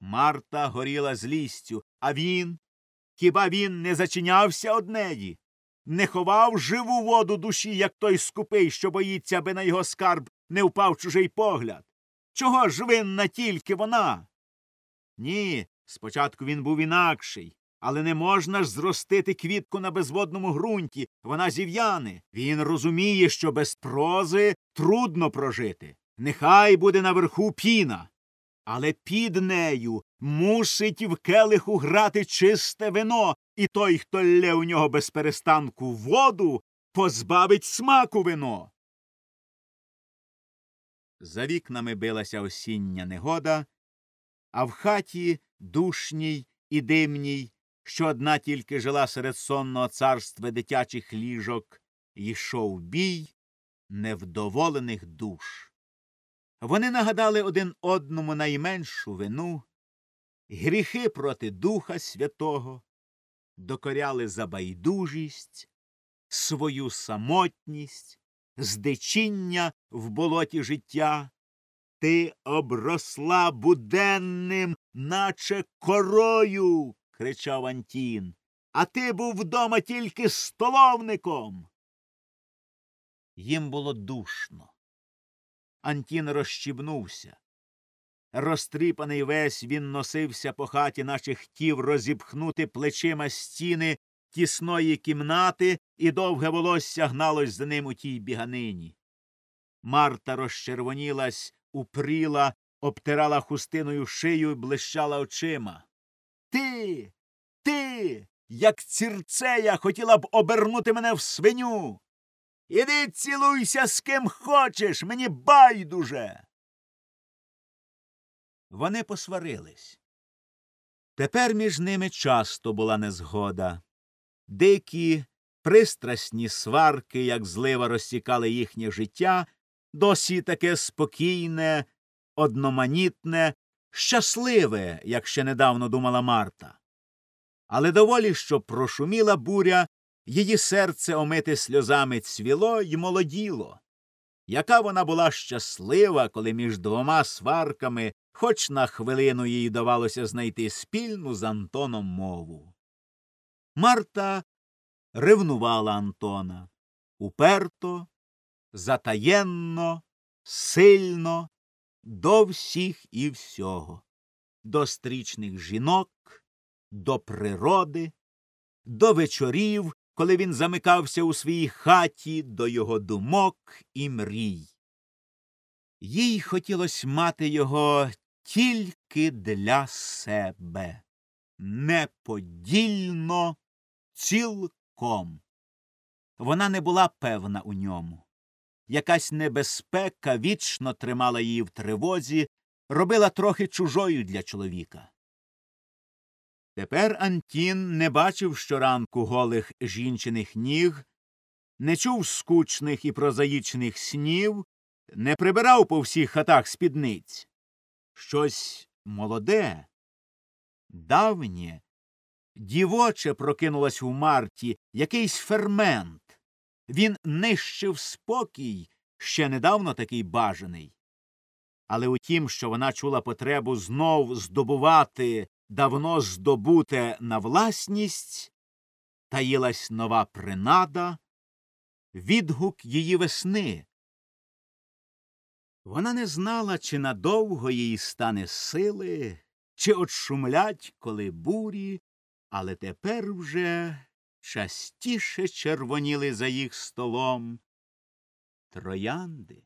Марта горіла злістю, а він хіба він не зачинявся од неї? Не ховав живу воду душі, як той скупий, що боїться, аби на його скарб не впав чужий погляд. Чого ж винна тільки вона? Ні, спочатку він був інакший, але не можна ж зростити квітку на безводному ґрунті, вона зів'яне. Він розуміє, що без прози трудно прожити. Нехай буде наверху піна. Але під нею мусить в келиху грати чисте вино, і той, хто лє у нього без перестанку воду, позбавить смаку вино. За вікнами билася осіння негода, а в хаті душній і димній, що одна тільки жила серед сонного царства дитячих ліжок, йшов бій невдоволених душ. Вони нагадали один одному найменшу вину, гріхи проти Духа Святого, докоряли за байдужість, свою самотність, здичіння в болоті життя. Ти обросла буденним, наче корою. кричав Антін. А ти був вдома тільки столовником. Їм було душно. Антін розщібнувся. Розтріпаний весь він носився по хаті, наче хотів розіпхнути плечима стіни тісної кімнати, і довге волосся гналось за ним у тій біганині. Марта розчервонілась, упріла, обтирала хустиною шию і блищала очима. Ти, ти, як цірцея, хотіла б обернути мене в свиню. Іди цілуйся з ким хочеш, мені байдуже. Вони посварились. Тепер між ними часто була незгода. Дикі, пристрасні сварки, як злива розсікали їхнє життя, досі таке спокійне, одноманітне, щасливе, як ще недавно думала Марта. Але доволі, що прошуміла буря, її серце омите сльозами цвіло й молоділо. Яка вона була щаслива, коли між двома сварками хоч на хвилину їй давалося знайти спільну з Антоном мову. Марта ревнувала Антона уперто, затаєнно, сильно, до всіх і всього, до стрічних жінок, до природи, до вечорів, коли він замикався у своїй хаті, до його думок і мрій. Їй хотілося мати його тільки для себе, неподільно, цілком. Вона не була певна у ньому. Якась небезпека вічно тримала її в тривозі, робила трохи чужою для чоловіка. Тепер Антін не бачив щоранку голих жінчиних ніг, не чув скучних і прозаїчних снів, не прибирав по всіх хатах спідниць. Щось молоде, давнє, дівоче прокинулось у Марті, якийсь фермент. Він нищив спокій, ще недавно такий бажаний. Але у тім, що вона чула потребу знов здобувати давно здобуте на власність, таїлась нова принада, відгук її весни. Вона не знала, чи надовго їй стане сили, чи отшумлять, коли бурі, але тепер вже частіше червоніли за їх столом троянди.